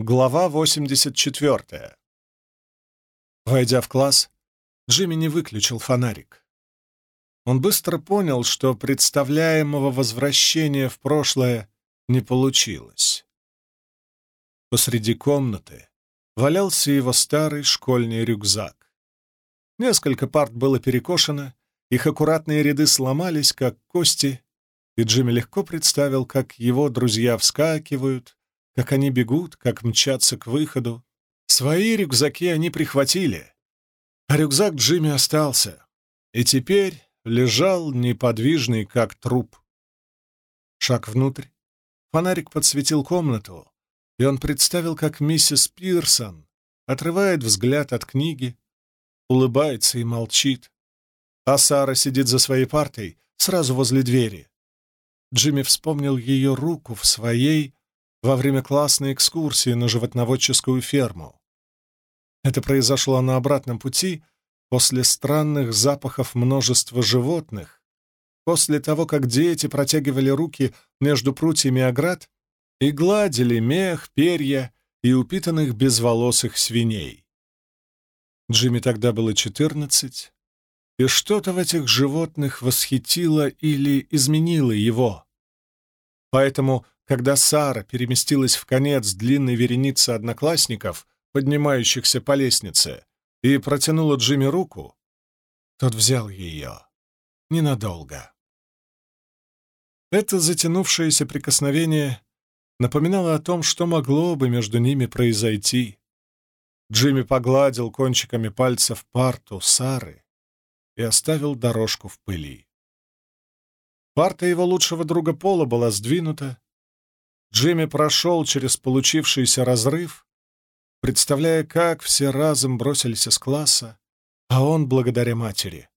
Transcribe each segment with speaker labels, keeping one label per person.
Speaker 1: Глава 84. Войдя в класс, Джимми не выключил фонарик. Он быстро понял, что представляемого возвращения в прошлое не получилось. Посреди комнаты валялся его старый школьный рюкзак. Несколько парт было перекошено, их аккуратные ряды сломались, как кости, и Джимми легко представил, как его друзья вскакивают, как они бегут, как мчатся к выходу. Свои рюкзаки они прихватили, а рюкзак Джимми остался, и теперь лежал неподвижный, как труп. Шаг внутрь. Фонарик подсветил комнату, и он представил, как миссис Пирсон отрывает взгляд от книги, улыбается и молчит, а Сара сидит за своей партой сразу возле двери. Джимми вспомнил ее руку в своей во время классной экскурсии на животноводческую ферму. Это произошло на обратном пути после странных запахов множества животных, после того, как дети протягивали руки между прутьями оград и гладили мех, перья и упитанных безволосых свиней. Джимми тогда было четырнадцать, и что-то в этих животных восхитило или изменило его. Поэтому когда Сара переместилась в конец длинной вереницы одноклассников, поднимающихся по лестнице, и протянула Джимми руку, тот взял ее. Ненадолго. Это затянувшееся прикосновение напоминало о том, что могло бы между ними произойти. Джимми погладил кончиками пальцев парту Сары и оставил дорожку в пыли. Парта его лучшего друга Пола была сдвинута, Джимми прошел через получившийся разрыв, представляя, как все разом бросились из класса, а он, благодаря матери,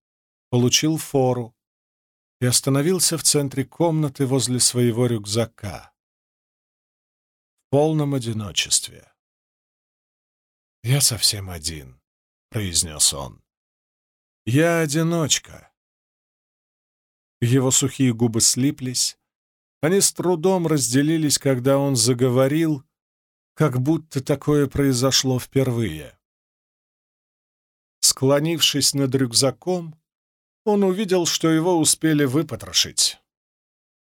Speaker 1: получил фору и остановился в центре комнаты возле своего рюкзака. В полном одиночестве. «Я совсем один», — произнес он. «Я одиночка». Его сухие губы слиплись, они с трудом разделились, когда он заговорил, как будто такое произошло впервые. Склонившись над рюкзаком, он увидел, что его успели выпотрошить.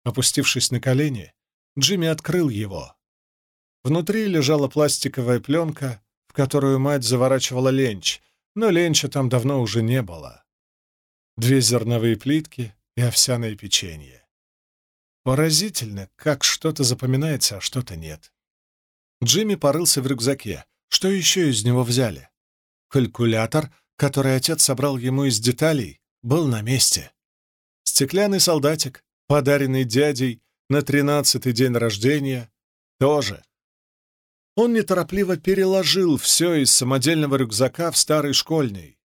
Speaker 1: Опустившись на колени, Джимми открыл его. Внутри лежала пластиковая пленка, в которую мать заворачивала ленч, но ленча там давно уже не было. Две зерновые плитки и овсяное печенье. Поразительно, как что-то запоминается, а что-то нет. Джимми порылся в рюкзаке. Что еще из него взяли? Калькулятор, который отец собрал ему из деталей, был на месте. Стеклянный солдатик, подаренный дядей на тринадцатый день рождения, тоже. Он неторопливо переложил все из самодельного рюкзака в старый школьный.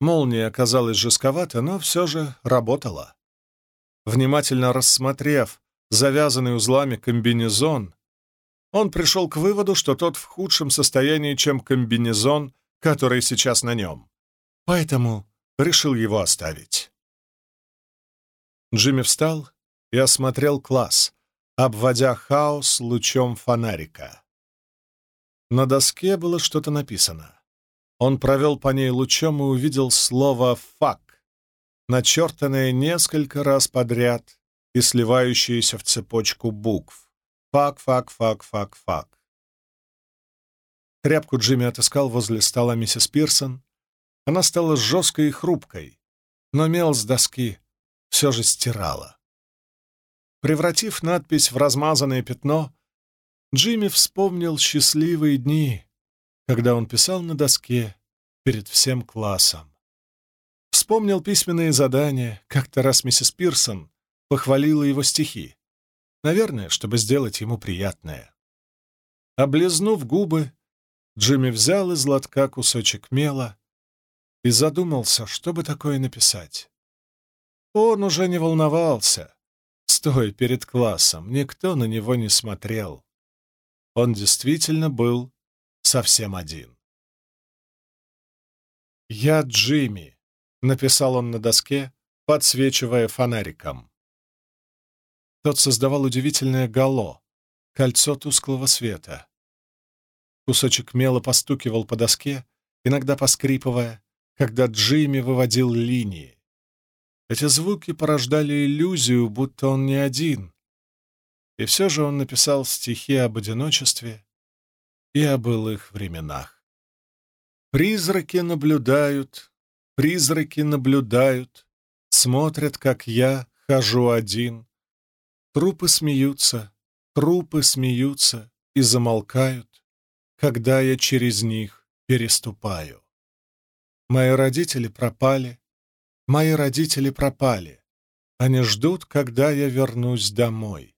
Speaker 1: Молния оказалась жестковата, но все же работала. Внимательно рассмотрев завязанный узлами комбинезон, он пришел к выводу, что тот в худшем состоянии, чем комбинезон, который сейчас на нем. Поэтому решил его оставить. Джимми встал и осмотрел класс, обводя хаос лучом фонарика. На доске было что-то написано. Он провел по ней лучом и увидел слово «fuck», начертанное несколько раз подряд и сливающееся в цепочку букв. Fuck, fuck, fuck, fuck, fuck. Тряпку Джимми отыскал возле стола миссис Пирсон. Она стала жесткой и хрупкой, но мел с доски все же стирала. Превратив надпись в размазанное пятно, Джимми вспомнил счастливые дни, когда он писал на доске перед всем классом. Вспомнил письменные задания, как-то раз миссис Пирсон похвалила его стихи. Наверное, чтобы сделать ему приятное. Облизнув губы, Джимми взял из лотка кусочек мела и задумался, что бы такое написать. Он уже не волновался. Стоя перед классом, никто на него не смотрел. Он действительно был совсем один. «Я Джимми», — написал он на доске, подсвечивая фонариком. Тот создавал удивительное гало, кольцо тусклого света. Кусочек мела постукивал по доске, иногда поскрипывая, когда Джимми выводил линии. Эти звуки порождали иллюзию, будто он не один. И все же он написал стихи об одиночестве и о былых временах. Призраки наблюдают, призраки наблюдают, смотрят, как я хожу один. Трупы смеются, трупы смеются и замолкают, когда я через них переступаю. Мои родители пропали, мои родители пропали. Они ждут, когда я вернусь домой.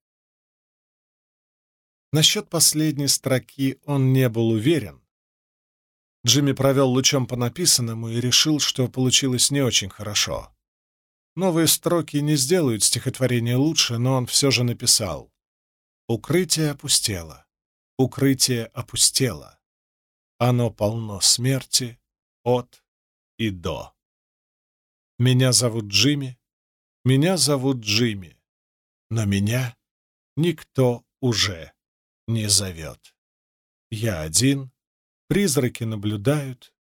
Speaker 1: Насчет последней строки он не был уверен. Джимми провел лучом по написанному и решил, что получилось не очень хорошо. Новые строки не сделают стихотворение лучше, но он все же написал. «Укрытие опустело, укрытие опустело. Оно полно смерти от и до. Меня зовут Джимми, меня зовут Джимми, но меня никто уже не зовет. Я один, призраки наблюдают,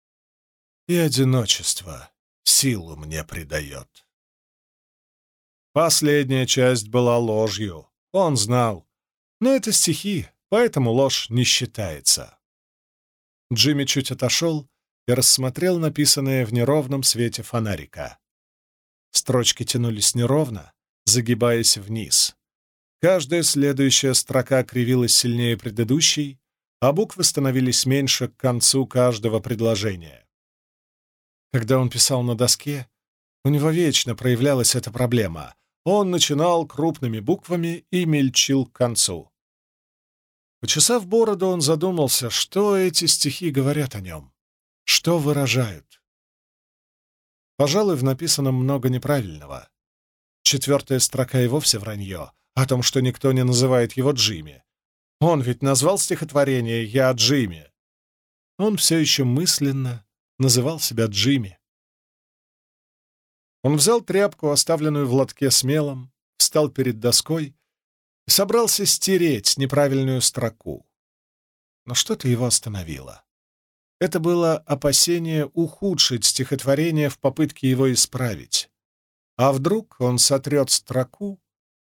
Speaker 1: и одиночество силу мне придает. Последняя часть была ложью. Он знал. Но это стихи, поэтому ложь не считается. Джимми чуть отошел и рассмотрел написанное в неровном свете фонарика. Строчки тянулись неровно, загибаясь вниз. Каждая следующая строка кривилась сильнее предыдущей, а буквы становились меньше к концу каждого предложения. Когда он писал на доске, у него вечно проявлялась эта проблема он начинал крупными буквами и мельчил к концу. Почесав бороду, он задумался, что эти стихи говорят о нем, что выражают. Пожалуй, в написанном много неправильного. Четвертая строка и вовсе вранье, о том, что никто не называет его Джимми. Он ведь назвал стихотворение «Я Джимми». Он все еще мысленно называл себя Джимми. Он взял тряпку, оставленную в лотке с мелом, встал перед доской и собрался стереть неправильную строку. Но что-то его остановило. Это было опасение ухудшить стихотворение в попытке его исправить. А вдруг он сотрет строку,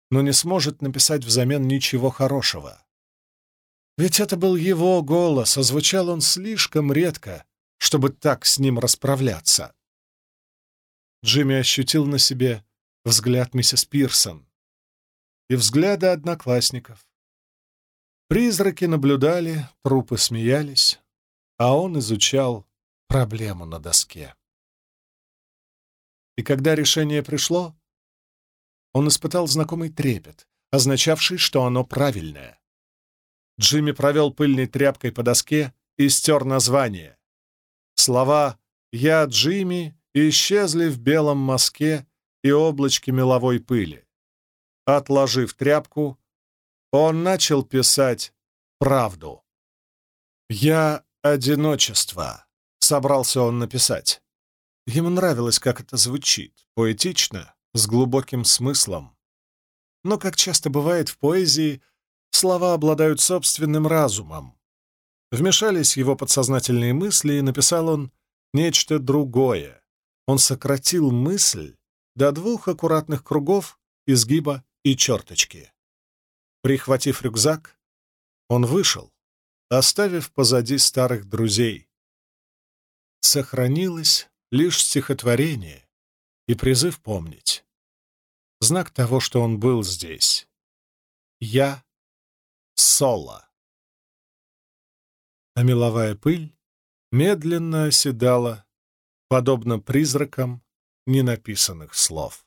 Speaker 1: но не сможет написать взамен ничего хорошего? Ведь это был его голос, а звучал он слишком редко, чтобы так с ним расправляться. Джимми ощутил на себе взгляд миссис Пирсон и взгляды одноклассников. Призраки наблюдали, трупы смеялись, а он изучал проблему на доске. И когда решение пришло, он испытал знакомый трепет, означавший, что оно правильное. Джимми провел пыльной тряпкой по доске и стер название. Слова «Я Джимми» исчезли в белом мазке и облачке меловой пыли. Отложив тряпку, он начал писать правду. «Я — одиночество», — собрался он написать. Ему нравилось, как это звучит, поэтично, с глубоким смыслом. Но, как часто бывает в поэзии, слова обладают собственным разумом. Вмешались его подсознательные мысли, и написал он нечто другое, он сократил мысль до двух аккуратных кругов, изгиба и черточки. Прихватив рюкзак, он вышел, оставив позади старых друзей. Сохранилось лишь стихотворение и призыв помнить. Знак того, что он был здесь. Я — Соло. А меловая пыль медленно оседала подобно призракам ненаписанных слов.